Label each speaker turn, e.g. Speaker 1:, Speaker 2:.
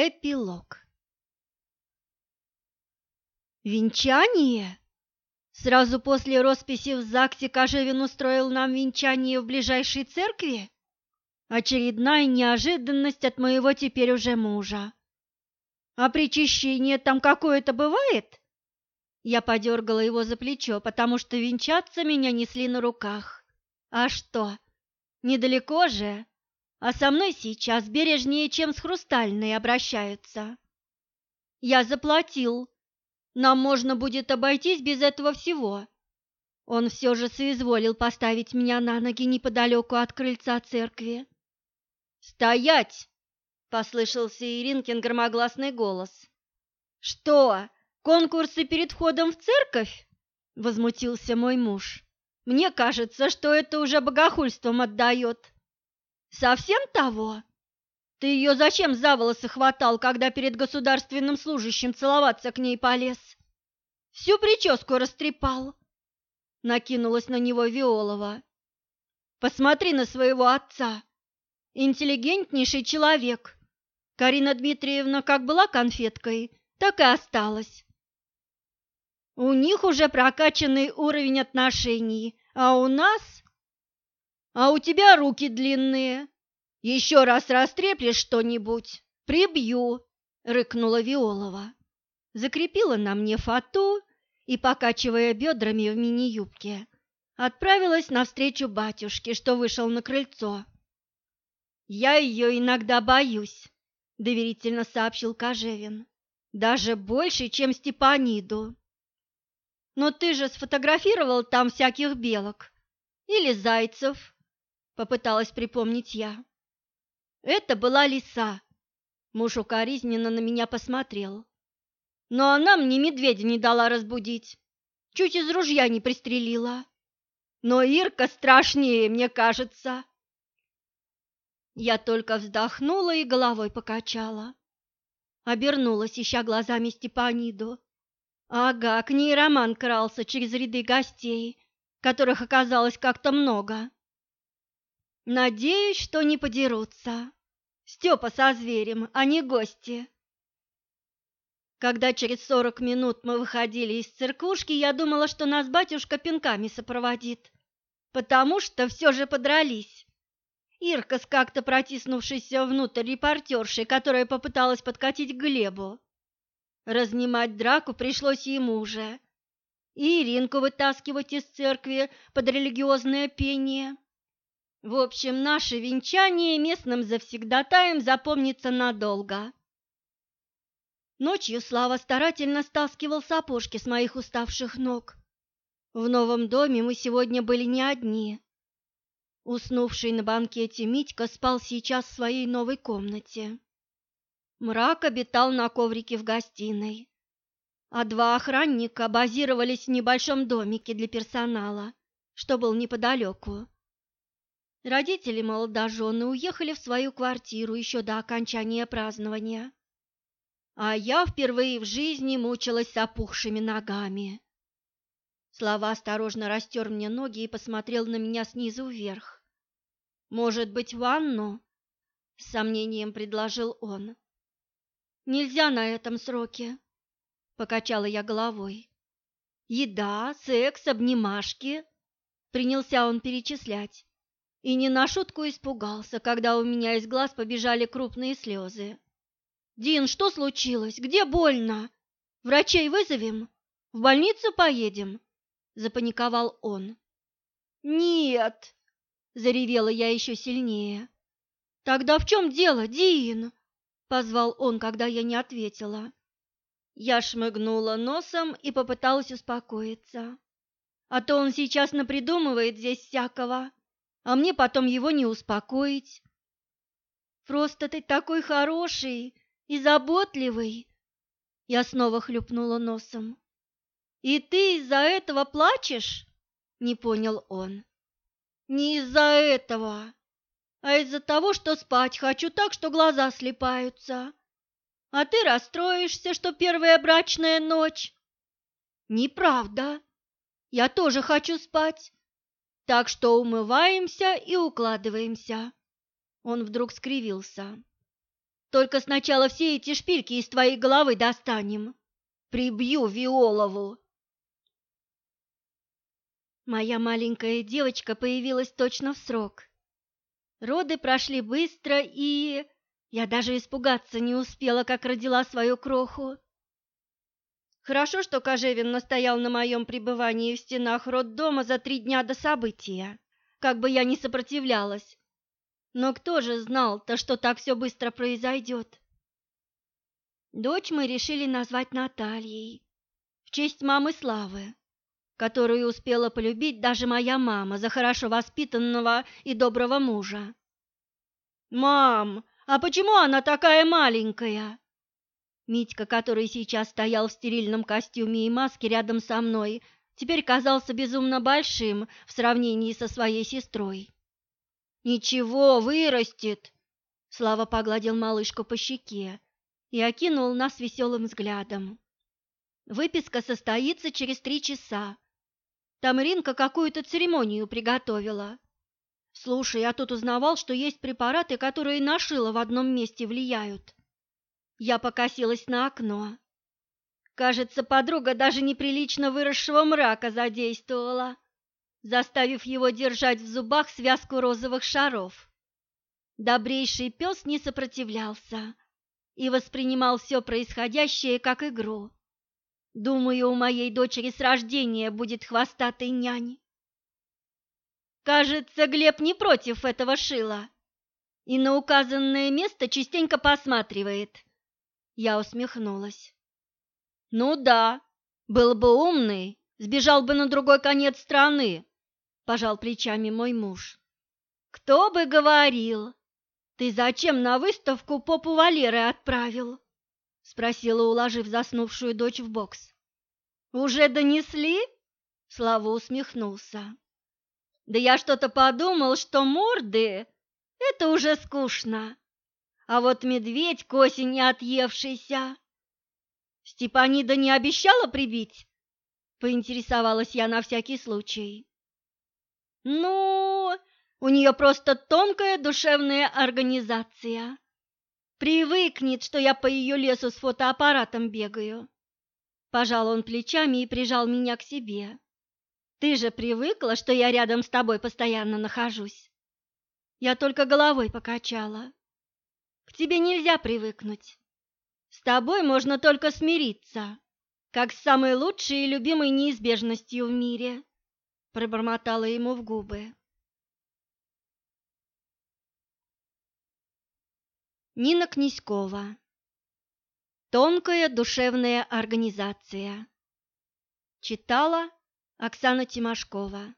Speaker 1: Эпилог Венчание? Сразу после росписи в ЗАГСе Кожевин устроил нам венчание в ближайшей церкви? Очередная неожиданность от моего теперь уже мужа. А причащение там какое-то бывает? Я подергала его за плечо, потому что венчаться меня несли на руках. А что, недалеко же? А со мной сейчас бережнее, чем с хрустальной обращаются. Я заплатил. Нам можно будет обойтись без этого всего. Он все же соизволил поставить меня на ноги неподалеку от крыльца церкви. «Стоять!» — послышался Иринкин громогласный голос. «Что, конкурсы перед входом в церковь?» — возмутился мой муж. «Мне кажется, что это уже богохульством отдает». Совсем того? Ты ее зачем за волосы хватал, когда перед государственным служащим целоваться к ней полез? Всю прическу растрепал. Накинулась на него Виолова. Посмотри на своего отца. Интеллигентнейший человек. Карина Дмитриевна как была конфеткой, так и осталась. У них уже прокачанный уровень отношений, а у нас а у тебя руки длинные. Еще раз растреплешь что-нибудь, прибью, рыкнула Виолова. Закрепила на мне фату и, покачивая бедрами в мини-юбке, отправилась навстречу батюшке, что вышел на крыльцо. «Я ее иногда боюсь», — доверительно сообщил Кожевин. «Даже больше, чем Степаниду». «Но ты же сфотографировал там всяких белок или зайцев, попыталась припомнить я. Это была лиса. Муж укоризненно на меня посмотрел. Но она мне медведя не дала разбудить. Чуть из ружья не пристрелила. Но Ирка страшнее, мне кажется. Я только вздохнула и головой покачала. Обернулась, ища глазами Степаниду. Ага, к ней Роман крался через ряды гостей, которых оказалось как-то много. Надеюсь, что не подерутся. Степа со зверем, а не гости. Когда через сорок минут мы выходили из церквушки, я думала, что нас батюшка пинками сопроводит, потому что все же подрались. Ирка с как-то протиснувшейся внутрь репортершей, которая попыталась подкатить к Глебу. Разнимать драку пришлось ему уже. И Иринку вытаскивать из церкви под религиозное пение. В общем, наше венчание местным завсегдатаем запомнится надолго. Ночью Слава старательно стаскивал сапожки с моих уставших ног. В новом доме мы сегодня были не одни. Уснувший на банкете Митька спал сейчас в своей новой комнате. Мрак обитал на коврике в гостиной, а два охранника базировались в небольшом домике для персонала, что был неподалеку. Родители молодожены уехали в свою квартиру еще до окончания празднования. А я впервые в жизни мучилась с опухшими ногами. Слава осторожно растер мне ноги и посмотрел на меня снизу вверх. «Может быть, ванну?» — с сомнением предложил он. «Нельзя на этом сроке», — покачала я головой. «Еда, секс, обнимашки», — принялся он перечислять и не на шутку испугался, когда у меня из глаз побежали крупные слезы. «Дин, что случилось? Где больно? Врачей вызовем? В больницу поедем?» – запаниковал он. «Нет!» – заревела я еще сильнее. «Тогда в чем дело, Дин?» – позвал он, когда я не ответила. Я шмыгнула носом и попыталась успокоиться. А то он сейчас напридумывает здесь всякого а мне потом его не успокоить. Просто ты такой хороший и заботливый. Я снова хлюпнула носом. И ты из-за этого плачешь? Не понял он. Не из-за этого, а из-за того, что спать хочу так, что глаза слепаются. А ты расстроишься, что первая брачная ночь. Неправда. Я тоже хочу спать. Так что умываемся и укладываемся. Он вдруг скривился. Только сначала все эти шпильки из твоей головы достанем. Прибью Виолову. Моя маленькая девочка появилась точно в срок. Роды прошли быстро, и я даже испугаться не успела, как родила свою кроху. Хорошо, что Кожевин настоял на моем пребывании в стенах роддома за три дня до события, как бы я ни сопротивлялась. Но кто же знал-то, что так все быстро произойдет? Дочь мы решили назвать Натальей, в честь мамы Славы которую успела полюбить даже моя мама за хорошо воспитанного и доброго мужа. «Мам, а почему она такая маленькая?» Митька, который сейчас стоял в стерильном костюме и маске рядом со мной, теперь казался безумно большим в сравнении со своей сестрой. «Ничего, вырастет!» Слава погладил малышку по щеке и окинул нас веселым взглядом. «Выписка состоится через три часа, там Ринка какую-то церемонию приготовила. Слушай, я тут узнавал, что есть препараты, которые на шило в одном месте влияют. Я покосилась на окно. Кажется, подруга даже неприлично выросшего мрака задействовала, заставив его держать в зубах связку розовых шаров. Добрейший пес не сопротивлялся и воспринимал все происходящее как игру. Думаю, у моей дочери с рождения будет хвостатый нянь. Кажется, Глеб не против этого шила и на указанное место частенько посматривает. Я усмехнулась. Ну да, был бы умный, сбежал бы на другой конец страны, пожал плечами мой муж. Кто бы говорил? Ты зачем на выставку попу Валеры отправил? спросила, уложив заснувшую дочь в бокс. Уже донесли? Слава усмехнулся. Да я что-то подумал, что морды — это уже скучно. А вот медведь к осени отъевшийся. Степанида не обещала прибить? Поинтересовалась я на всякий случай. Ну, у нее просто тонкая душевная организация. Привыкнет, что я по ее лесу с фотоаппаратом бегаю. Пожал он плечами и прижал меня к себе. Ты же привыкла, что я рядом с тобой постоянно нахожусь. Я только головой покачала. К тебе нельзя привыкнуть. С тобой можно только смириться, как с самой лучшей и любимой неизбежностью в мире, пробормотала ему в губы. Нина Князькова. Тонкая душевная организация. Читала Оксана Тимошкова.